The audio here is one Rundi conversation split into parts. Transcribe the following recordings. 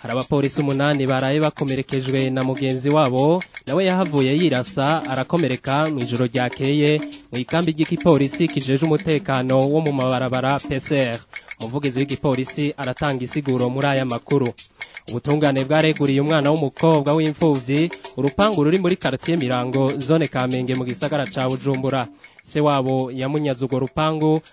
hari abapolisi umunani baraye bakomerekejwe na mugenzi wabo nawe yahavuye yirasa arakomereka mu ijoro ryakeye mu ikambi ry'igipolisi kijeje umutekano wo mu mabarabara peseri umuvugizi w'igipolisi aratanga isiguro muri aya makuru ubutungane bwareguriye umwana w'umukobwa w'imfubyi urupangu ruri muri karitsiye mirango zone kamenge mu gisagara ca bujumbura se wabo yamunyaze urwo rupangu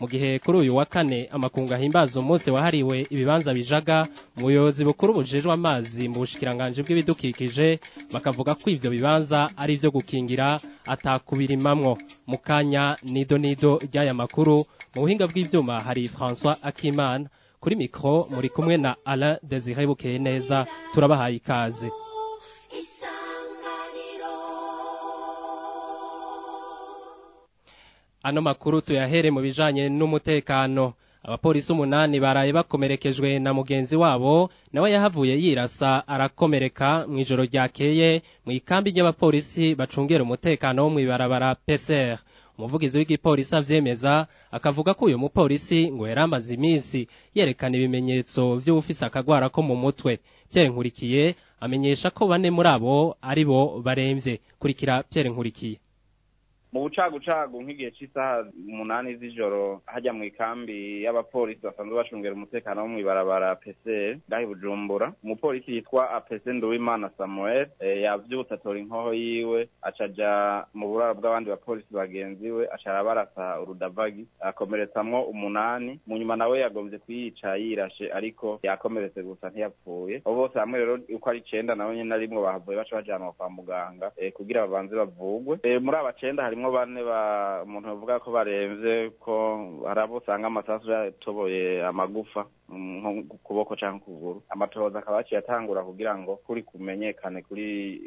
mu gihe kuri uyu wa kane amakunga ahimbaza umunsi wahariwe ibibanza bijaga umuyobozi bukuru bujejwe amazi mu bushikiranganji bw'ibidukikije bakavuga ko ibyo bibanza ari ibyo gukingira atakubirimamwo mu kanya nido nido ry'aya makuru mu buhinga bw'ibyuma hari François Akimana kuri mikoro muri kumwe na Alain Desire neza turabahaye ikaze ano makuru tuyahere mu bijanye n'umutekano abapolisi umunani baraye bakomerekejwe na mugenzi wabo nawe yahavuye yirasa arakomereka mu ijoro ryakeye mu ikambi ry'abapolisi bacungera umutekano wo mu ibarabara PCR umuvugizi w'igipolisi avyemeza akavuga ko uyu mupolisi ngo yari amaze iminsi yerekana ibimenyetso vy'ufise akagwara ko mu mutwe Pierre amenyesha ko bane muri abo ari bo baremvye kurikira Pierre mu bucagucagu nk'igihe cy'isaha umunani z'ijoro hajya mu ikambi y'abapolisi basanzwe bacungira umutekano wo mw'ibarabara peseri ngaho i bujumbura umupolisi yitwa apese nduwimana samuel eh, yavyutse atora inkoho yiwe acaja mu buraro bw'abandi bapolisi bagenzi we aca barasa urudavagi akomeretsamo umunani munyuma nawe yagomvye kuyica yirashe ariko yakomeretse gusa ntiyapfuye abo bose hamwe rero uko ari icenda nabo nyene arimwo bahavuye baca bajanwa kwa muganga eh, kugira babanze bavugwe eh, muri aba harimo barimo bane umuntu bavuga ko barembye ko hari abo usanga amasasu yatoboye amagufa nko ku kuboko cyangwa ukuguru amatohoza akaba yatangura kugira ngo kuri kumenyekane kuri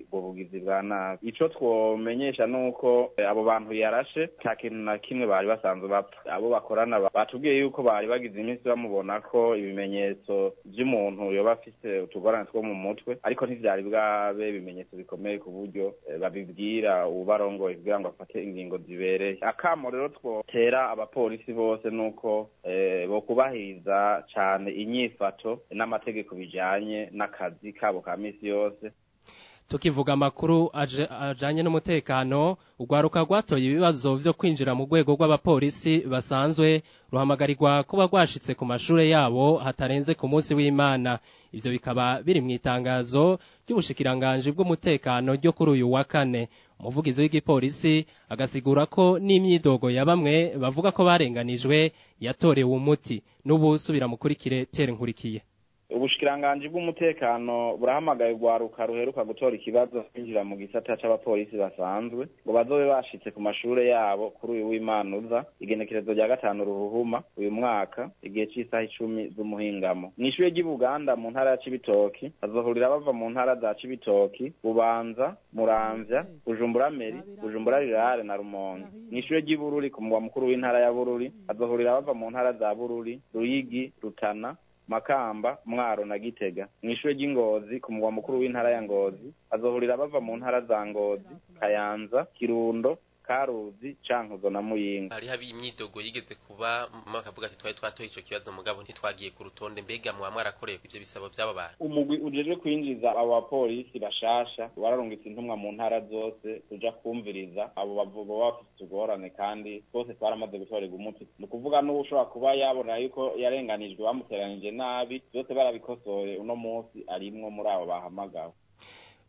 ubwo bugizi bwa nabi icyo twomenyesha ni uko eh, abo bantu yarashe nta kintu na kimwe bari basanzwe bapfa abo bakorana batubwiye yuko bari bagize iminsi bamubona ko ibimenyetso by'umuntu yoba afite utugorane two mu mutwe ariko ntibyari bwabe ibimenyetso bikomeye ku buryo eh, babibwira ubarongoye kugira ngo afate ingingo zibereye akamo rero twotera abapolisi bose ni uko eh, bo kubahiriza cyane cyane inyifato n'amategeko bijyanye n'akazi kabo ka misi yose tukivuga amakuru ajyanye n'umutekano urwaruka rwatoye ibibazo byo kwinjira mu rwego rw'abapolisi basanzwe ruhamagarirwa kuba rwashyitse ku mashuri yabo hatarenze ku munsi w'imana ibyo bikaba biri mu itangazo ry'ubushikiranganji bw'umutekano ryo kuri uyu wa kane umuvugizi w'igipolisi agasigura ko n'imyidogo ya bamwe bavuga ko barenganijwe yatorewe umuti n'ubu subira mukurikire tere ubushikiranganji bw'umutekano burahamagaye urwaruka ruheruka gutora ikibazo kwinjira mu gisata c'abapolisi basanzwe ngo bazobe bashitse ku mashure yabo kuri uyu w'imana uza igenekerezo rya gatanu ruhuhuma uyu mwaka igihe c'isaha icumi z'umuhingamo mw'ishure ry'ibuganda mu ntara ya cibitoki hazohurira bava mu ntara za cibitoki bubanza muramvya bujumbura meri bujumbura rirare na rumonge mw'ishure ry'ibururi ku mugwa mukuru w'intara ya bururi hazohurira bava mu ntara za bururi ruyigi rutana makamba mwaro na gitega mu ishuri ry'ingozi ku mugwa mukuru w'intara ya ngozi bazohurira bava mu ntara za ngozi kayanza kirundo karuzi cankuzo na muyinga hari habi imyidogo yigeze kuba makavuga ati twari twatoye ico kibazo mugabo ntitwagiye ku rutonde mbega mwa mwarakoreye kuvyo bisabo vy'aba bantu umugwi ujejwe kwinjiza abo bapolisi bashasha wararungitse intumwa mu ntara zose kuja kumviriza abo bavugo bafite ugorane kandi twose twaramaze gutorerwa umuti ni ukuvuga n'uwo ushobora kuba yabona yuko yarenganijwe bamuteranije nabi zose barabikosoye uno munsi arimwo muri abo bahamagawe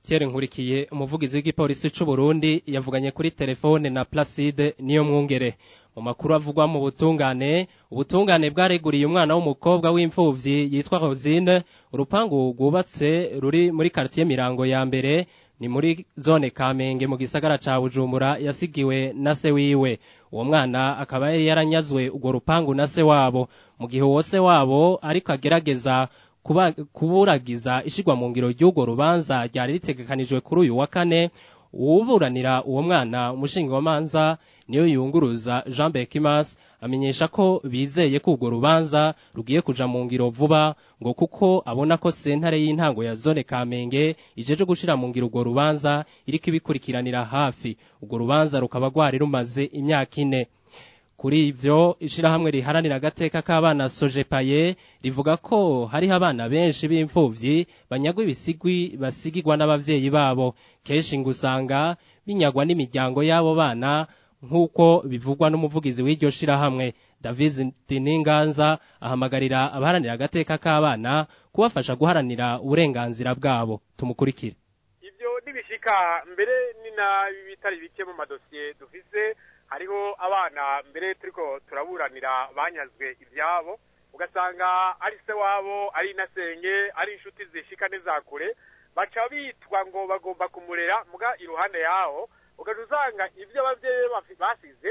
Thierry Nkurikiye umuvugizi w'igipolisi cy'u Burundi yavuganye kuri telefone na Placide niyo mwungere mu makuru avugwa mu butungane ubutungane bwareguriye umwana w'umukobwa w'imfubyi yitwa Rosine urupangu rwubatse ruri muri quartier Mirango ya mbere ni muri zone Kamenge mu gisagara ca Bujumbura yasigiwe na se wiwe uwo mwana akaba yari yaranyazwe urwo rupangu na se wabo mu gihe uwo se wabo ariko agerageza kuburagiza ishyirwa mu ngiro ry'urwo rubanza ryari ritegekanijwe kuri uyu wa kane uwuburanira uwo mwana umushingamanza niyo yunguruza jean bekimas amenyesha ko bizeye ko urwo rubanza rugiye kuja mu ngiro vuba ngo kuko abona ko sentare y'intango ya zone kamenge ijeje gushyira mu ngiro urwo rubanza iriko ibikurikiranira hafi urwo rubanza rukaba rwari rumaze imyaka ine kuri ibyo ishyirahamwe riharanira agateka k'abana sojepaye rivuga ko hariho abana benshi b'imfubyi banyagwa ibisigwi basigigwa n'ababyeyi babo kenshi ngo usanga binyagwa n'imiryango y'abo bana nk'uko bivugwa n'umuvugizi w'iryo shyirahamwe david ninganza ahamagarira abaharanira agateka k'abana kubafasha guharanira uburenganzira bwabo tumukurikire ibyo nibishika mbere ni na bitari bike mu madosiye dufise hariho abana mbere turiko turaburanira banyazwe ibyabo ugasanga ari se wabo ari inasenge ari inshuti zishika n'izakure baca bitwa ngo bagomba kumurera muga iruhande yaho ugaca usanga ibyo ababyeyi basize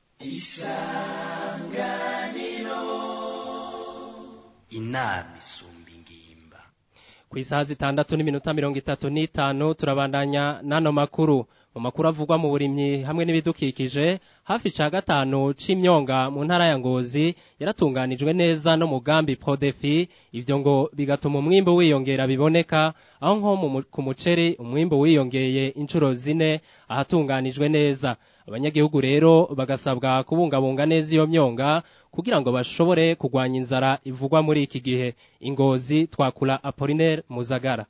isanganiro inama isuma ku isaha zitandatu n'iminota mirongo itatu n'itanu turabandanya n'ano makuru mu makuru avugwa mu burimyi hamwe n'ibidukikije hafi cya gatanu cyimyonga mu ntara ya ngozi yaratunganijwe neza n'umugambi prodefi ibyo ngo bigatuma umwimbo wiyongera biboneka aho nko ku muceri umwimbo wiyongeye inshuro zine ahatunganijwe neza abanyagihugu rero bagasabwa kubungabunga neza iyo myonga kugira ngo bashobore kurwanya inzara ivugwa muri iki gihe ingozi twakura apolinaire muzagara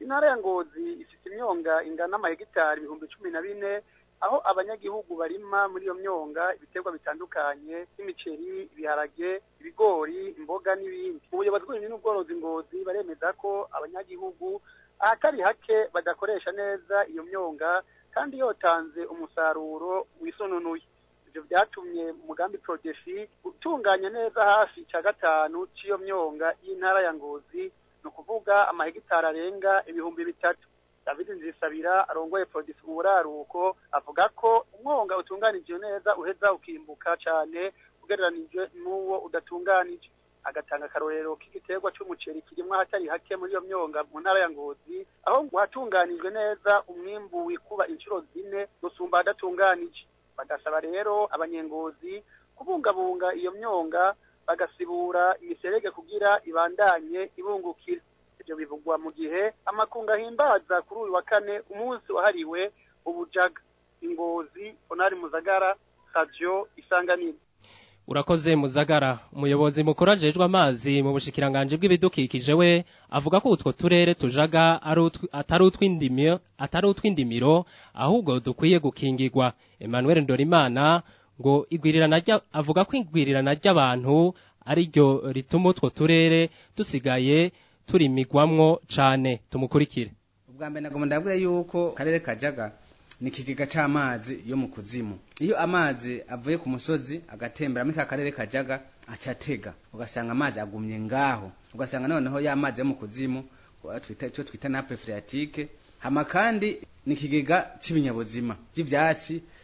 intara ya ngozi ifite imyonga ingana amahegitari ibihumbi cumi na bine aho abanyagihugu barima muri iyo myonga ibiterwa bitandukanye nk'imiceri ibiharage ibigori imboga n'ibindi ubuyobozi bw'ubuhinzi n'ubworozi ngozi baremeza ko abanyagihugu ahatari hake badakoresha neza iyo myonga kandi yotanze umusaruro wisononuye ibyo byatumye mugambi prodefi utunganya neza hafi cya gatanu cy'iyo myonga y'intara ya ngozi ni ukuvuga amahegitari arenga ibihumbi bitatu David Nzisabira arongoye Produce Muraruko avuga ko umwonga utunganije neza uheza ukimbuka cyane ugereranije n'uwo udatunganije agatanga akarorero k'igiterwa cy'umuceri kirimwa ahatari hake muri iyo myonga mu ntara ya Ngozi aho hatunganijwe neza umwimbu wikuba inshuro zine gusumba adatunganije bagasaba rero abanyengozi kubungabunga iyo myonga bagasibura imiserege kugira ibandanye ibungukira ibyo bivugwa mu gihe amakunga ahimbaza kuri uyu wa kane umunsi wahariwe ubujaga ingozi onari muzagara radio isanganiro urakoze muzagara umuyobozi mukuru ajejwe amazi mu bushikiranganje bw'ibidukikije we avuga ko utwo turere tujaga atari utw'indimiro ahubwo dukwiye gukingirwa Emmanuel Ndorimana ngo igwirirana avuga ko igwirirana ry'abantu ari ryo rituma utwo turere dusigaye turimigwamwo cyane tumukurikire ubwa mbere nagomba ndavuga yuko karere kajaga ni ikigega c'amazi yo mu kuzimu iyo amazi avuye ku musozi agatembera muri ka karere kajaga acatega ugasanga amazi agumye ngaho ugasanga noneho ya mazi yo mu kuzimu twita cyo twita na phreatique hama kandi ni ikigega c'ibinyabuzima vy'ivyatsi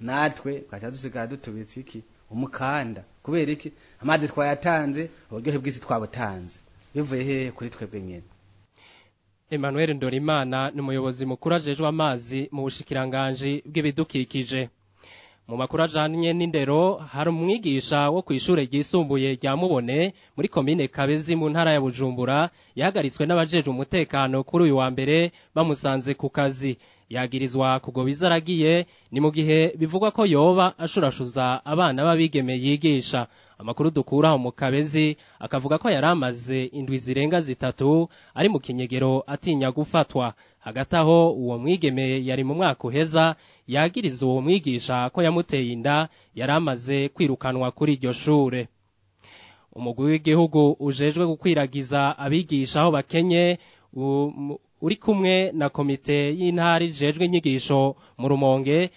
natwe tugaca dusigara dutubitse iki umukanda kubera iki amazi twayatanze uburyohe bw'isi twabutanze bivuye he kuri twebwe nyine Emmanuel Ndorimana ni umuyobozi mukuru ajejwe amazi mu bushikiranganji bw'ibidukikije mu makuru ajanye n'indero hari umwigisha wo ku ishuri ryisumbuye rya Mubone muri komine Kabezi mu ntara ya Bujumbura yahagaritswe n'abajejwe umutekano kuri uyu wa mbere bamusanze ku kazi yagirizwa kugoba izaragiye ni mu gihe bivugwa ko yoba ashurashuza abana b'abigeme yigisha amakuru dukura mu kabezi akavuga ko yari amaze indwi zirenga zitatu ari mu kinyegero atinya gufatwa hagati aho uwo mwigeme yari mu mwaka uheza yagiriza uwo mwigisha ko yamuteye inda yari amaze kwirukanwa kuri iryo shure umugwi w'igihugu ujejwe gukwiragiza abigisha aho bakenye um, uri kumwe na komite y'intara ijejwe inyigisho mu rumonge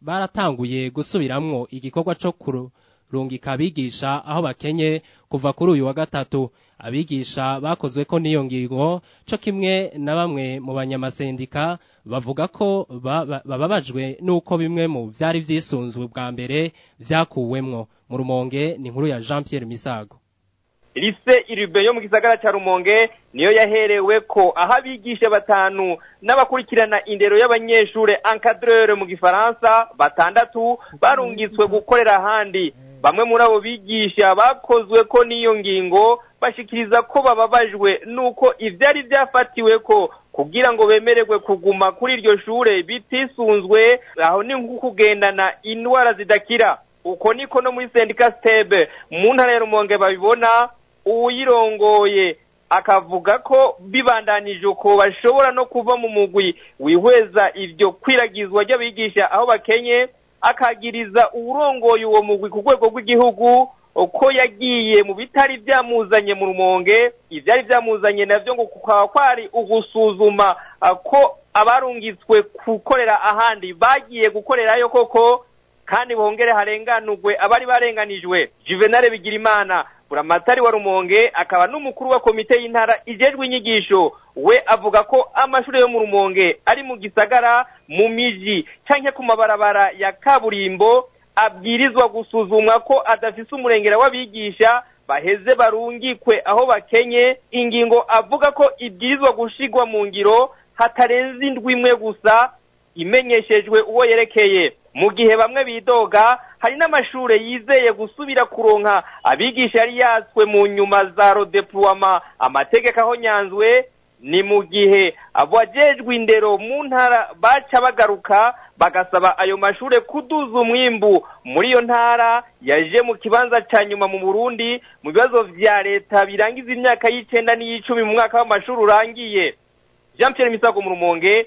baratanguye gusubiramwo igikorwa cyo kurungika abigisha aho bakenye kuva kuri uyu wa gatatu abigisha bakozwe ko n'iyo ngingo cyo kimwe na bamwe mu banyamasendika bavuga ko bababajwe n'uko bimwe mu byari byisunzwe bwa mbere byakuwemwo mu rumonge ni nkuru ya jean Pierre misago lise iribe yo mu gisagara cya rumonge niyo yaherewe ko aho abigisha batanu n'abakurikirana indero y’abanyeshuri encadreur mu gifaransa batandatu barungitswe gukorera ahandi bamwe muri abo bigisha bakozwe ko n'iyo ngingo bashikiriza ko bababajwe n'uko ibyari vyafatiwe ko kugira ngo bemererwe kuguma kuri iryo shure bitisunzwe aho ni kugendana indwara zidakira uko niko no muri sendika stebe mu ntara ya rumonge babibona uwuyirongoye akavuga ko bibandanije ko bashobora no kuva mu mugwi wihweza iryo kwiragizwa ry'abigisha aho bakenye akagiriza uwurongoye uwo mugwi ku rwego rw'igihugu uko yagiye mu bitari byamuzanye mu rumonge ibyari byamuzanye nabyo ngo kukaba kwari ugusuzuma ko abarungitswe gukorera ahandi bagiye gukorerayo koko kandi bongere harenganurwe abari barenganijwe juvenal bigira imana buramatari wa rumonge akaba n'umukuru wa komite y'intara ijejwe inyigisho we avuga ko amashuri yo mu rumonge ari mu gisagara mu miji cyangwa ku mabarabara ya kaburimbo abwirizwa gusuzumwa ko adafise umurengera w'abigisha baheze barungikwe aho bakenye ingingo avuga ko ibwirizwa gushigwa mu ngiro hatarenze indwi imwe gusa imenyeshejwe uwo yerekeye mu gihe bamwe bidoga hari n'amashuri yizeye gusubira kuronka abigisha yari yatswe mu nyuma za rodepuwama amategeko aho nyanzwe ni mu gihe abajejwe indero mu ntara baca bagaruka bagasaba ayo mashuri kuduza umwimbu muri iyo ntara yaje mu kibanza cya nyuma mu Burundi mu bibazo bya leta birangiza imyaka y'icenda n'iy'icumi mu mwaka w'amashuri urangiye Jean Pierre Misago mu Rumonge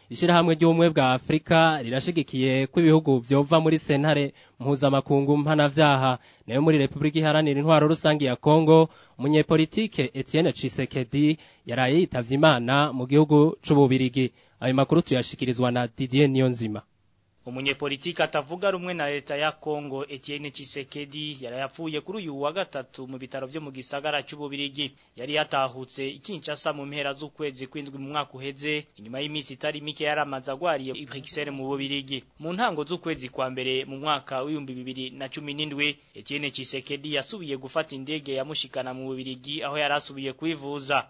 ishyirahamwe ry'ubumwe bwa Afurika rirashigikiye ko ibihugu byova muri sentare mpuzamakungu mpanavyaha nayo muri Repubulika iharanira intwaro rusange ya Kongo umunyepolitike Etienne Tshisekedi yaraye yitabye Imana mu gihugu c'ububirigi ayo makuru tuyashyikirizwa na Didier Niyonzima umunyepolitiki atavuga rumwe na leta ya Kongo Etienne Chisekedi yari yapfuye kuri uyu wa gatatu mu bitaro byo mu gisagara cy'ububirigi yari yatahutse ikinshasa mu mpera z'ukwezi kwindwi mu mwaka uheze inyuma y'iminsi itari mike yaramaze agwariye i Bruxelles mu bubirigi mu ntango z'ukwezi kwa mbere mu mwaka w'ibihumbi bibiri na cumi n'indwi Etienne Chisekedi yasubiye gufata indege yamushikana mu bubirigi aho yari asubiye kwivuza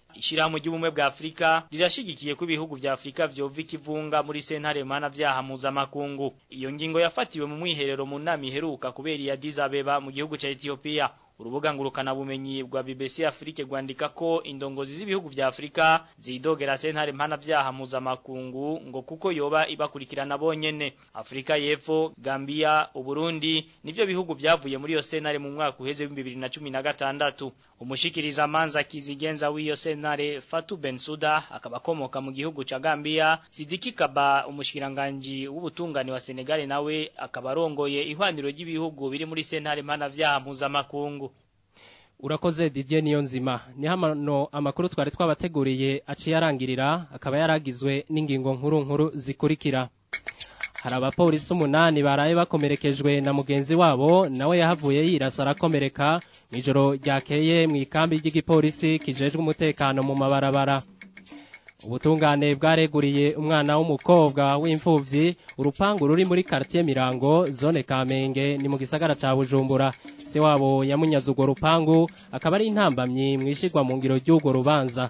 ishyirahamwe ry'ubumwe bwa afurika rirashyigikiye ko ibihugu bya afurika byova ikivunga muri sentare mpanabyaha mpuzamakungu iyo ngingo yafatiwe mu mwiherero mu nama iheruka kubera iya dizabeba mu gihugu cya etiyopiya urubuga ngurukanabumenyi bwa BBC Afrique rwandika ko indongozi z'ibihugu vya Afrika zidogera sentare mpanavyaha mpuzamakungu ngo kuko yoba ibakurikirana bonyene Afrika y'Epfo Gambia Uburundi nivyo bihugu vyavuye muri iyo sentare mu mwaka uheze wa 2016 umushikiriza manza kizigenza w'iyo sentare Fatou Bensouda akabakomoka mu gihugu ca Gambia Sidiki Kaba umushikiranganji w'ubutungani wa Senegal nawe akabarongoye ihwaniro ry'ibihugu biri muri sentare mpanavyaha mpuzamakungu urakoze Didier Niyonzima ni hano amakuru twari twabateguriye aciye arangirira akaba yaragizwe n'ingingo nkuru nkuru zikurikira hari abapolisi umunani baraye bakomerekejwe na mugenzi wabo nawe yahavuye yirasa arakomereka mu ijoro ryakeye mu ikambi ry'igipolisi kijejwe umutekano mu mabarabara ubutungane bwareguriye umwana w'umukobwa w'imfubyi urupangu ruri muri quartier Mirango zone Kamenge ni mu gisagara cya Bujumbura se wabo yamunyaze urwo rupangu akaba ari intambamyi mwishirwa mu ngiro ry'urwo rubanza